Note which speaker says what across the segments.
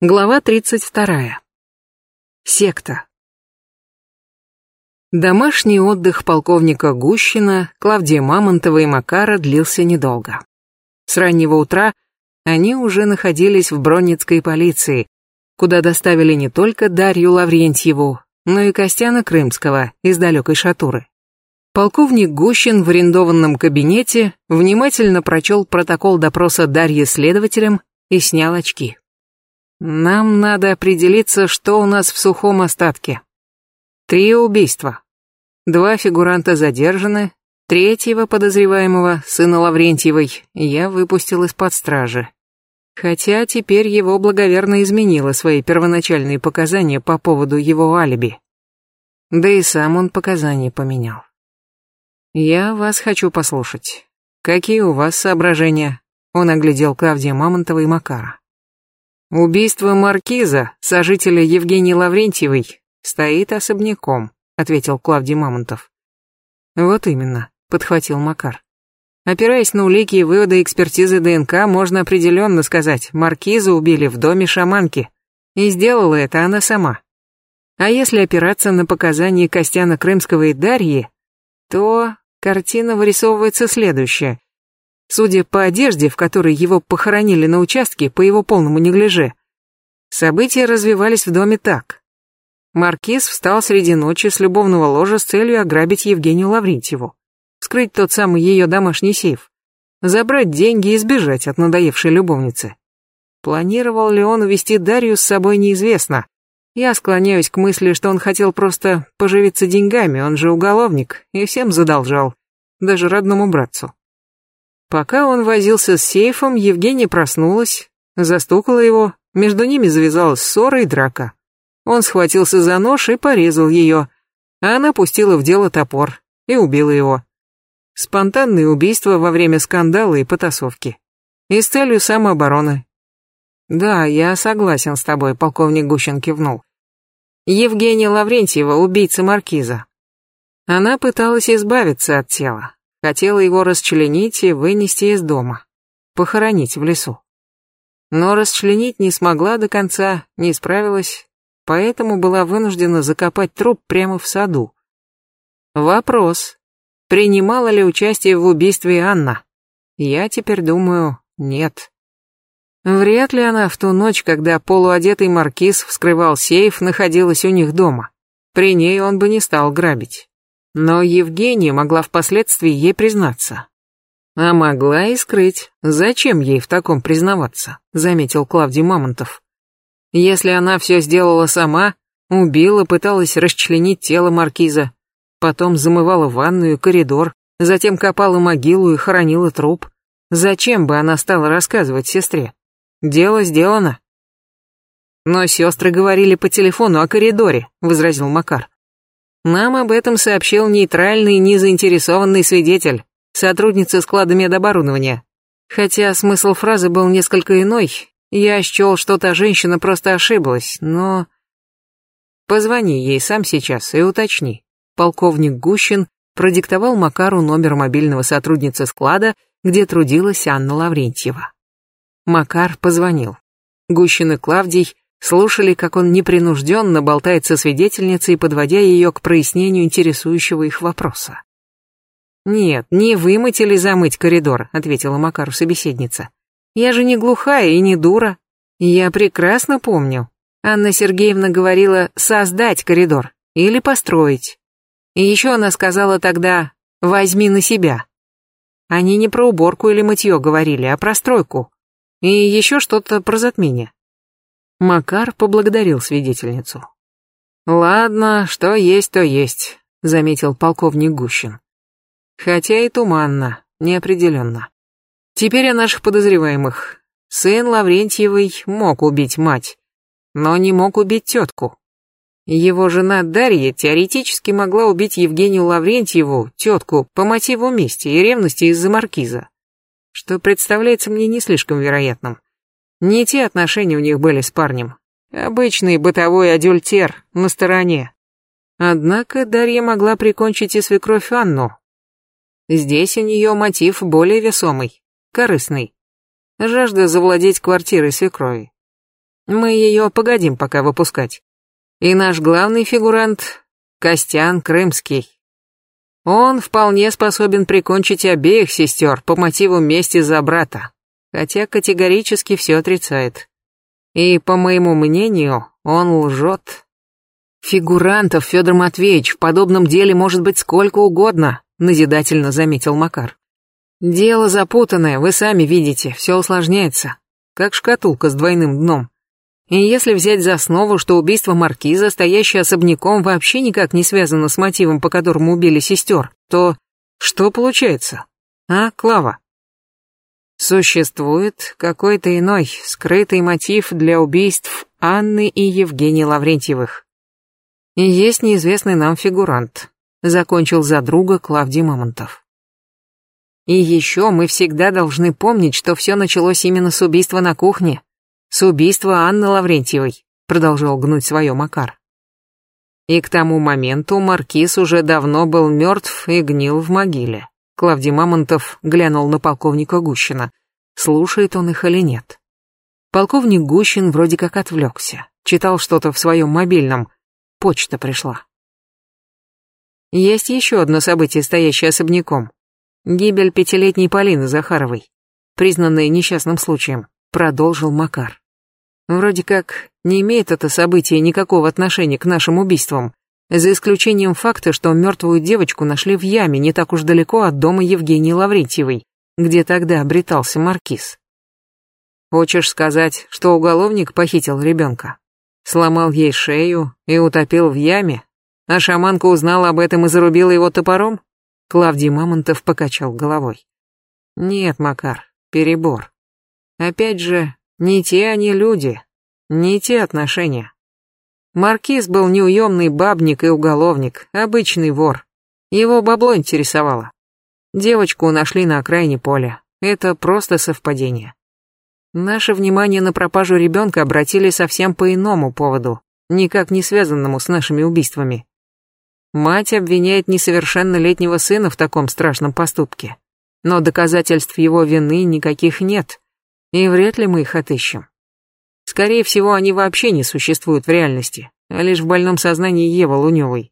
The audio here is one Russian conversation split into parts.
Speaker 1: Глава 32. Секта. Домашний отдых полковника Гущина, Клавдия Мамонтова и Макара длился недолго. С раннего утра они уже находились в Бронницкой полиции, куда доставили не только Дарью Лаврентьеву, но и Костяна Крымского из далекой Шатуры. Полковник Гущин в арендованном кабинете внимательно прочел протокол допроса Дарьи следователем и снял очки. Нам надо определиться, что у нас в сухом остатке. Три убийства. Два фигуранта задержаны, третьего подозреваемого, сына Лаврентьевой, я выпустил из-под стражи. Хотя теперь его благоверно изменило свои первоначальные показания по поводу его алиби. Да и сам он показания поменял. Я вас хочу послушать. Какие у вас соображения? Он оглядел Клавдия Мамонтова и Макара. Убийство маркиза, сожителя Евгении Лаврентьевой, стоит особняком, ответил Клавдий Мамонтов. Вот именно, подхватил Макар. Опираясь на улики и выводы экспертизы ДНК, можно определенно сказать, маркиза убили в доме шаманки. И сделала это она сама. А если опираться на показания Костяна Крымского и Дарьи, то картина вырисовывается следующая. Судя по одежде, в которой его похоронили на участке по его полному неглиже, события развивались в доме так. Маркиз встал среди ночи с любовного ложа с целью ограбить Евгению Лаврентьеву, вскрыть тот самый ее домашний сейф, забрать деньги и сбежать от надоевшей любовницы. Планировал ли он увести Дарью с собой, неизвестно. Я склоняюсь к мысли, что он хотел просто поживиться деньгами, он же уголовник, и всем задолжал, даже родному братцу. Пока он возился с сейфом, Евгения проснулась, застукала его, между ними завязалась ссора и драка. Он схватился за нож и порезал ее, а она пустила в дело топор и убила его. Спонтанное убийство во время скандала и потасовки. И с целью самообороны. Да, я согласен с тобой, полковник Гущин кивнул. Евгения Лаврентьева, убийца маркиза. Она пыталась избавиться от тела, Хотела его расчленить и вынести из дома. Похоронить в лесу. Но расчленить не смогла до конца, не справилась, поэтому была вынуждена закопать труп прямо в саду. Вопрос. Принимала ли участие в убийстве Анна? Я теперь думаю, нет. Вряд ли она в ту ночь, когда полуодетый маркиз вскрывал сейф, находилась у них дома. При ней он бы не стал грабить. Но Евгения могла впоследствии ей признаться. А могла и скрыть. Зачем ей в таком признаваться, заметил Клавдий Мамонтов. Если она все сделала сама, убила, пыталась расчленить тело маркиза, потом замывала ванную и коридор, затем копала могилу и хоронила труп, зачем бы она стала рассказывать сестре? Дело сделано. Но сестры говорили по телефону о коридоре, возразил Макар. Нам об этом сообщил нейтральный, незаинтересованный свидетель, сотрудница склада медоборудования. Хотя смысл фразы был несколько иной, я счел, что та женщина просто ошиблась, но... Позвони ей сам сейчас и уточни. Полковник Гущин продиктовал Макару номер мобильного сотрудницы склада, где трудилась Анна Лаврентьева. Макар позвонил. Гущин и Клавдий слушали, как он непринужденно болтает со свидетельницей, подводя ее к прояснению интересующего их вопроса. «Нет, не вымыть или замыть коридор», — ответила Макару собеседница. «Я же не глухая и не дура. Я прекрасно помню. Анна Сергеевна говорила «создать коридор» или «построить». И еще она сказала тогда «возьми на себя». Они не про уборку или мытье говорили, а про стройку. И еще что-то про затмение. Макар поблагодарил свидетельницу. «Ладно, что есть, то есть», — заметил полковник Гущин. «Хотя и туманно, неопределенно. Теперь о наших подозреваемых. Сын Лаврентьевой мог убить мать, но не мог убить тетку. Его жена Дарья теоретически могла убить Евгению Лаврентьеву, тетку, по мотиву мести и ревности из-за маркиза, что представляется мне не слишком вероятным. Не те отношения у них были с парнем. Обычный бытовой адюльтер на стороне. Однако Дарья могла прикончить и свекровь Анну. Здесь у нее мотив более весомый, корыстный. Жажда завладеть квартирой свекрови. Мы ее погодим пока выпускать. И наш главный фигурант — Костян Крымский. Он вполне способен прикончить обеих сестер по мотиву мести за брата, хотя категорически все отрицает. И, по моему мнению, он лжет. Фигурантов, Федор Матвеевич, в подобном деле может быть сколько угодно, назидательно заметил Макар. Дело запутанное, вы сами видите, все усложняется, как шкатулка с двойным дном. И если взять за основу, что убийство маркиза, стоящее особняком, вообще никак не связано с мотивом, по которому убили сестер, то что получается? А, Клава? Существует какой-то иной, скрытый мотив для убийств Анны и Евгения Лаврентьевых. И есть неизвестный нам фигурант, закончил за друга Клавдий Мамонтов. И еще мы всегда должны помнить, что все началось именно с убийства на кухне, с убийства Анны Лаврентьевой, продолжал гнуть свое Макар. И к тому моменту маркиз уже давно был мертв и гнил в могиле. Клавдий Мамонтов глянул на полковника Гущина. Слушает он их или нет? Полковник Гущин вроде как отвлекся. Читал что-то в своем мобильном. Почта пришла. Есть еще одно событие, стоящее особняком. Гибель пятилетней Полины Захаровой, признанная несчастным случаем продолжил Макар. Вроде как не имеет это событие никакого отношения к нашим убийствам, за исключением факта, что мертвую девочку нашли в яме не так уж далеко от дома Евгении Лаврентьевой, где тогда обретался маркиз. Хочешь сказать, что уголовник похитил ребенка? Сломал ей шею и утопил в яме, а шаманка узнала об этом и зарубила его топором? Клавдий Мамонтов покачал головой. Нет, Макар, перебор. Опять же, не те они люди, не те отношения. Маркиз был неуемный бабник и уголовник, обычный вор. Его бабло интересовало. Девочку нашли на окраине поля. Это просто совпадение. Наше внимание на пропажу ребенка обратили совсем по иному поводу, никак не связанному с нашими убийствами. Мать обвиняет несовершеннолетнего сына в таком страшном поступке. Но доказательств его вины никаких нет. И вряд ли мы их отыщем. Скорее всего, они вообще не существуют в реальности, а лишь в больном сознании Евы Луневой.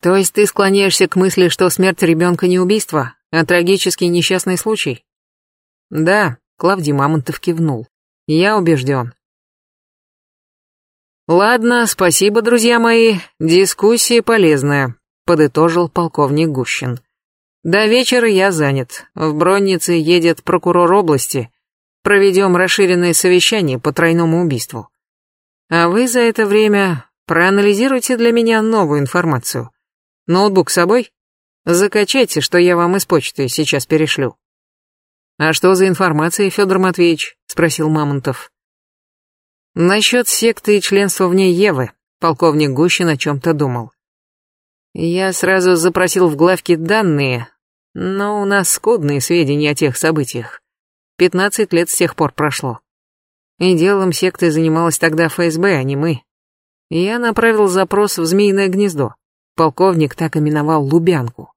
Speaker 1: То есть ты склоняешься к мысли, что смерть ребенка не убийство, а трагический несчастный случай? Да, Клавдий Мамонтов кивнул. Я убежден. Ладно, спасибо, друзья мои, дискуссия полезная, подытожил полковник Гущин. До вечера я занят. В Броннице едет прокурор области, Проведем расширенное совещание по тройному убийству. А вы за это время проанализируйте для меня новую информацию. Ноутбук с собой? Закачайте, что я вам из почты сейчас перешлю. А что за информация, Федор Матвеевич? спросил Мамонтов. Насчет секты и членства в ней Евы, полковник Гущин о чем-то думал. Я сразу запросил в главке данные, но у нас скудные сведения о тех событиях. Пятнадцать лет с тех пор прошло. И делом секты занималась тогда ФСБ, а не мы. Я направил запрос в Змеиное гнездо. Полковник так именовал Лубянку.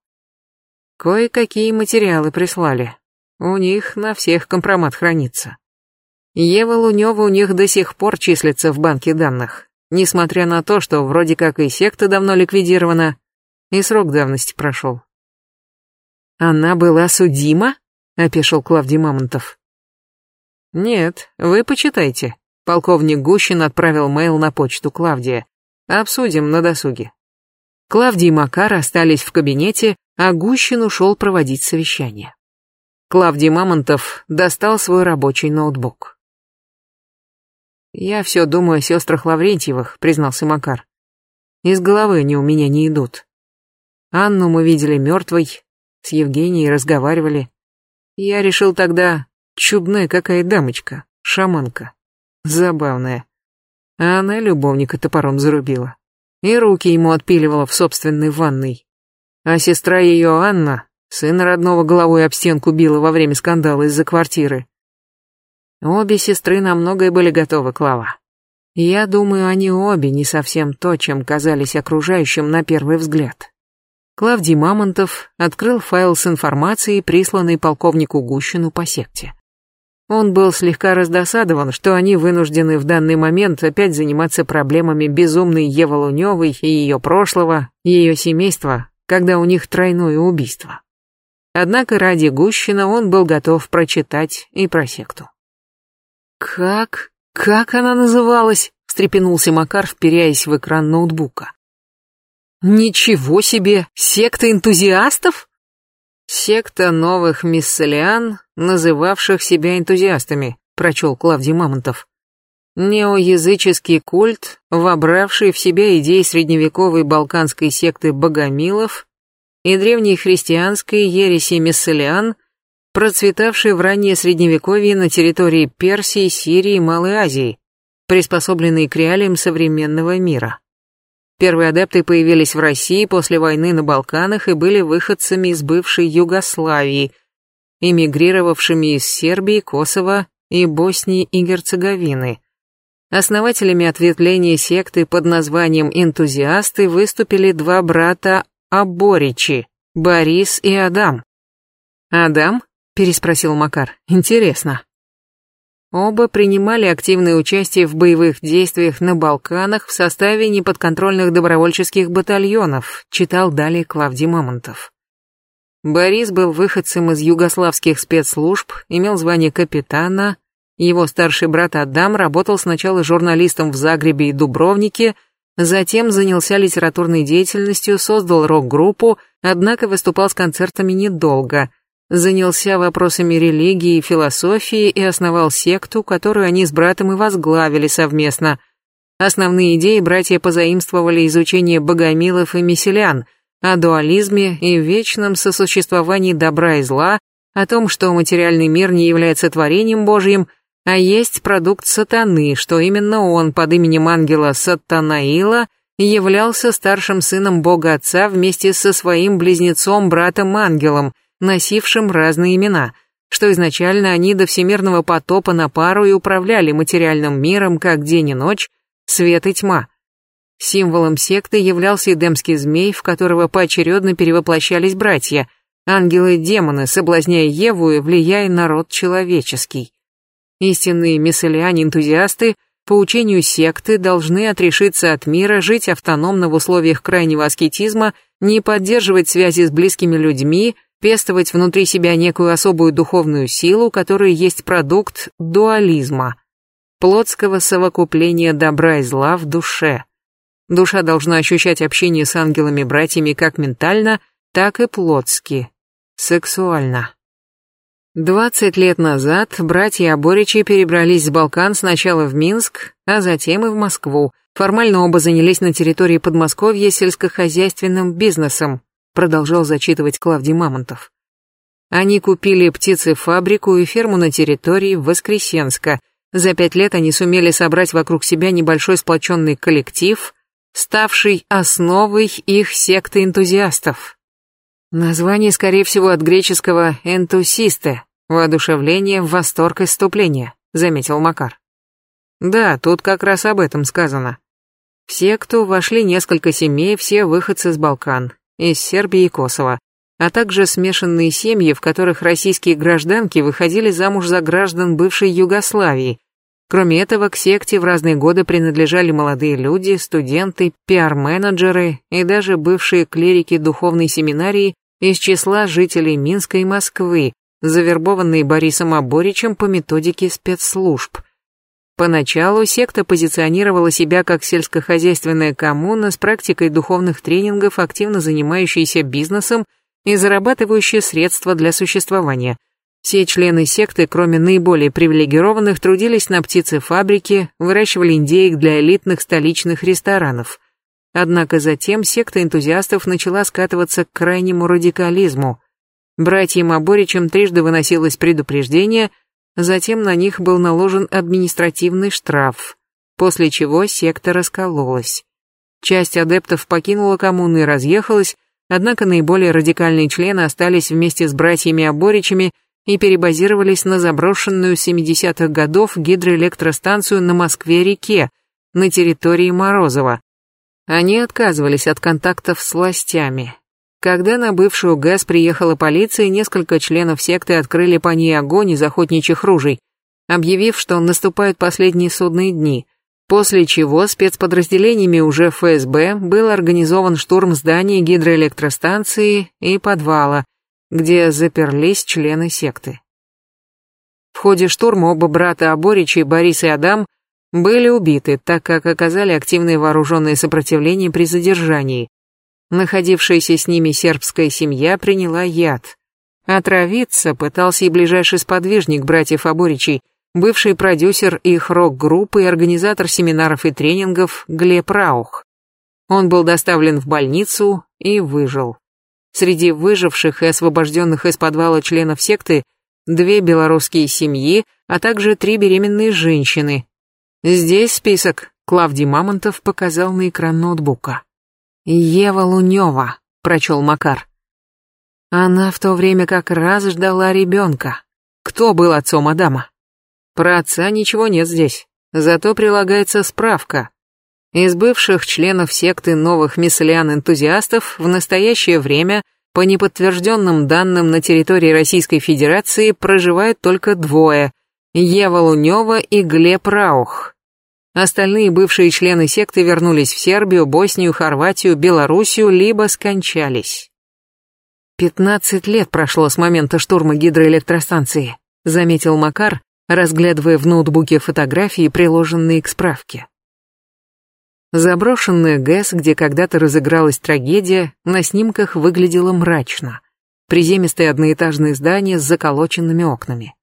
Speaker 1: Кое-какие материалы прислали. У них на всех компромат хранится. Ева Лунева у них до сих пор числится в банке данных, несмотря на то, что вроде как и секта давно ликвидирована, и срок давности прошел. Она была судима? — опешил Клавдий Мамонтов. «Нет, вы почитайте». Полковник Гущин отправил мейл на почту Клавдия. «Обсудим на досуге». Клавдий и Макар остались в кабинете, а Гущин ушел проводить совещание. Клавдий Мамонтов достал свой рабочий ноутбук. «Я все думаю о сестрах Лаврентьевых», — признался Макар. «Из головы они у меня не идут. Анну мы видели мертвой, с Евгенией разговаривали. Я решил тогда, чудная какая дамочка, шаманка. Забавная. А она любовника топором зарубила. И руки ему отпиливала в собственной ванной. А сестра ее, Анна, сына родного головой об стенку била во время скандала из-за квартиры. Обе сестры на многое были готовы, Клава. Я думаю, они обе не совсем то, чем казались окружающим на первый взгляд. Клавдий Мамонтов открыл файл с информацией, присланной полковнику Гущину по секте. Он был слегка раздосадован, что они вынуждены в данный момент опять заниматься проблемами безумной Евы Луневой и ее прошлого, ее семейства, когда у них тройное убийство. Однако ради Гущина он был готов прочитать и про секту. «Как? Как она называлась?» — встрепенулся Макар, вперяясь в экран ноутбука. «Ничего себе! Секта энтузиастов?» «Секта новых мисселиан, называвших себя энтузиастами», — прочел Клавдий Мамонтов. Неоязыческий культ, вобравший в себя идеи средневековой балканской секты богомилов и древней христианской ереси мисселиан, процветавшей в раннее средневековье на территории Персии, Сирии и Малой Азии, приспособленной к реалиям современного мира. Первые адепты появились в России после войны на Балканах и были выходцами из бывшей Югославии, эмигрировавшими из Сербии, Косово и Боснии и Герцеговины. Основателями ответвления секты под названием «Энтузиасты» выступили два брата Аборичи, Борис и Адам. «Адам?» – переспросил Макар. «Интересно». Оба принимали активное участие в боевых действиях на Балканах в составе неподконтрольных добровольческих батальонов, читал далее Клавдий Мамонтов. Борис был выходцем из югославских спецслужб, имел звание капитана, его старший брат Адам работал сначала журналистом в Загребе и Дубровнике, затем занялся литературной деятельностью, создал рок-группу, однако выступал с концертами недолго – занялся вопросами религии и философии и основал секту, которую они с братом и возглавили совместно. Основные идеи братья позаимствовали из учения богомилов и мессилян, о дуализме и вечном сосуществовании добра и зла, о том, что материальный мир не является творением Божьим, а есть продукт сатаны, что именно он под именем ангела Сатанаила являлся старшим сыном Бога Отца вместе со своим близнецом-братом-ангелом – носившим разные имена, что изначально они до всемирного потопа на пару и управляли материальным миром как день и ночь, свет и тьма. Символом секты являлся эдемский змей, в которого поочередно перевоплощались братья, ангелы и демоны, соблазняя Еву и влияя на род человеческий. Истинные мисселиане-энтузиасты по учению секты должны отрешиться от мира, жить автономно в условиях крайнего аскетизма, не поддерживать связи с близкими людьми, пестовать внутри себя некую особую духовную силу, которая есть продукт дуализма, плотского совокупления добра и зла в душе. Душа должна ощущать общение с ангелами-братьями как ментально, так и плотски, сексуально. Двадцать лет назад братья Аборичи перебрались с Балкан сначала в Минск, а затем и в Москву. Формально оба занялись на территории Подмосковья сельскохозяйственным бизнесом, продолжал зачитывать Клавдий Мамонтов. Они купили птицефабрику и ферму на территории Воскресенска. За пять лет они сумели собрать вокруг себя небольшой сплоченный коллектив, ставший основой их секты энтузиастов. Название, скорее всего, от греческого «энтусисте» — воодушевление, восторг, иступление, заметил Макар. Да, тут как раз об этом сказано. В секту вошли несколько семей, все выходцы с Балкан из Сербии и Косово, а также смешанные семьи, в которых российские гражданки выходили замуж за граждан бывшей Югославии. Кроме этого, к секте в разные годы принадлежали молодые люди, студенты, пиар-менеджеры и даже бывшие клирики духовной семинарии из числа жителей Минска и Москвы, завербованные Борисом Аборичем по методике спецслужб. Поначалу секта позиционировала себя как сельскохозяйственная коммуна с практикой духовных тренингов, активно занимающаяся бизнесом и зарабатывающая средства для существования. Все члены секты, кроме наиболее привилегированных, трудились на птицефабрике, выращивали индеек для элитных столичных ресторанов. Однако затем секта энтузиастов начала скатываться к крайнему радикализму. Братьям Аборичам трижды выносилось предупреждение – Затем на них был наложен административный штраф, после чего секта раскололась. Часть адептов покинула коммуну и разъехалась, однако наиболее радикальные члены остались вместе с братьями-оборичами и перебазировались на заброшенную 70-х годов гидроэлектростанцию на Москве-реке, на территории Морозова. Они отказывались от контактов с властями, когда на бывшую ГЭС приехала полиция, несколько членов секты открыли по ней огонь из охотничьих ружей. объявив, что наступают последние судные дни, после чего спецподразделениями уже ФСБ был организован штурм зданий гидроэлектростанции и подвала, где заперлись члены секты. В ходе штурма оба брата Аборичи, Борис и Адам, были убиты, так как оказали активное вооруженное сопротивление при задержании. Находившаяся с ними сербская семья приняла яд. Отравиться пытался и ближайший сподвижник братьев Аборичей, бывший продюсер их рок-группы и организатор семинаров и тренингов Глеб Раух. Он был доставлен в больницу и выжил. Среди выживших и освобожденных из подвала членов секты две белорусские семьи, а также три беременные женщины. Здесь список Клавдий Мамонтов показал на экран ноутбука. «Ева Лунева», — прочел Макар. Она в то время как раз ждала ребенка. Кто был отцом Адама? Про отца ничего нет здесь, зато прилагается справка. Из бывших членов секты новых мислян-энтузиастов в настоящее время по неподтвержденным данным на территории Российской Федерации проживают только двое – Ева Лунева и Глеб Раух. Остальные бывшие члены секты вернулись в Сербию, Боснию, Хорватию, Белоруссию, либо скончались. «Пятнадцать лет прошло с момента штурма гидроэлектростанции», заметил Макар, разглядывая в ноутбуке фотографии, приложенные к справке. Заброшенная ГЭС, где когда-то разыгралась трагедия, на снимках выглядела мрачно. Приземистое одноэтажное здание с заколоченными окнами.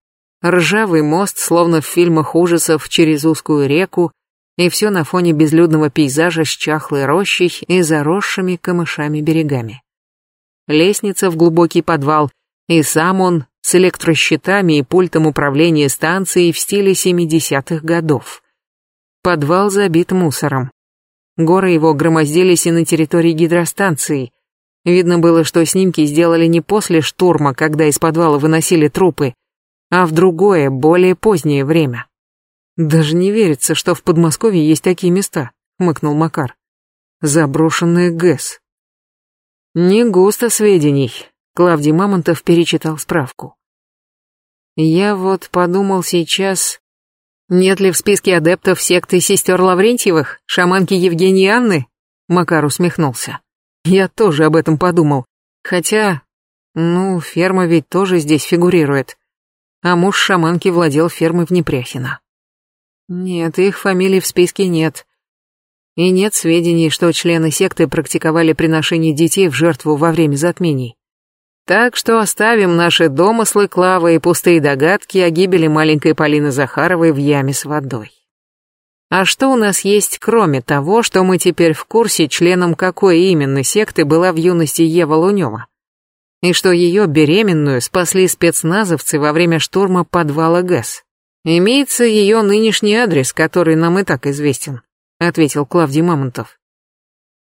Speaker 1: Ржавый мост, словно в фильмах ужасов через узкую реку, и все на фоне безлюдного пейзажа с чахлой рощей и заросшими камышами берегами. Лестница в глубокий подвал, и сам он с электрощитами и пультом управления станцией в стиле 70-х годов. Подвал забит мусором. Горы его громоздились и на территории гидростанции. Видно было, что снимки сделали не после штурма, когда из подвала выносили трупы, а в другое, более позднее время. «Даже не верится, что в Подмосковье есть такие места», — хмыкнул Макар. «Заброшенная ГЭС». «Не густо сведений», — Клавдий Мамонтов перечитал справку. «Я вот подумал сейчас, нет ли в списке адептов секты сестер Лаврентьевых, шаманки Евгении Анны? Макар усмехнулся. Я тоже об этом подумал. Хотя, ну, ферма ведь тоже здесь фигурирует. А муж шаманки владел фермой в Непряхино. Нет, их фамилий в списке нет. И нет сведений, что члены секты практиковали приношение детей в жертву во время затмений. Так что оставим наши домыслы, Клава и пустые догадки о гибели маленькой Полины Захаровой в яме с водой. А что у нас есть, кроме того, что мы теперь в курсе, членом какой именно секты была в юности Ева Лунева? И что ее беременную спасли спецназовцы во время штурма подвала ГЭС? Имеется ее нынешний адрес, который нам и так известен, ответил Клавдий Мамонтов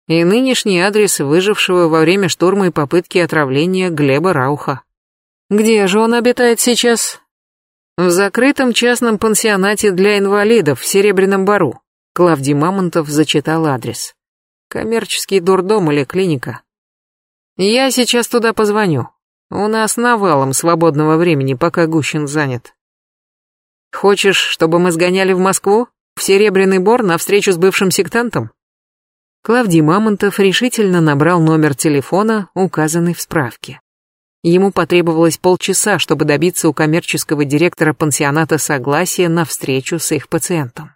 Speaker 1: и нынешний адрес выжившего во время штурма и попытки отравления Глеба Рауха. Где же он обитает сейчас? В закрытом частном пансионате для инвалидов в Серебряном Бару. Клавдий Мамонтов зачитал адрес. Коммерческий дурдом или клиника. Я сейчас туда позвоню. У нас навалом свободного времени, пока Гущин занят. Хочешь, чтобы мы сгоняли в Москву? В Серебряный Бор на встречу с бывшим сектантом? Клавдий Мамонтов решительно набрал номер телефона, указанный в справке. Ему потребовалось полчаса, чтобы добиться у коммерческого директора пансионата согласия на встречу с их пациентом.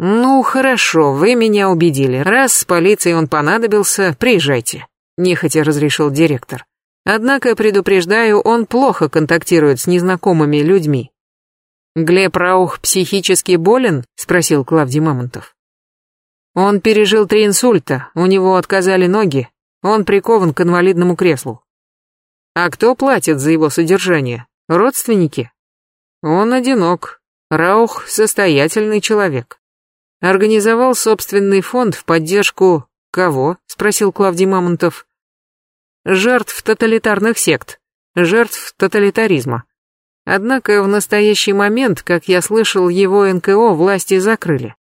Speaker 1: «Ну, хорошо, вы меня убедили. Раз с полицией он понадобился, приезжайте», — нехотя разрешил директор. «Однако, предупреждаю, он плохо контактирует с незнакомыми людьми». «Глеб Раух психически болен?» — спросил Клавдий Мамонтов. Он пережил три инсульта, у него отказали ноги, он прикован к инвалидному креслу. А кто платит за его содержание? Родственники? Он одинок. Раух состоятельный человек. Организовал собственный фонд в поддержку кого? спросил Клавдий Мамонтов. Жертв тоталитарных сект, жертв тоталитаризма. Однако в настоящий момент, как я слышал, его НКО власти закрыли.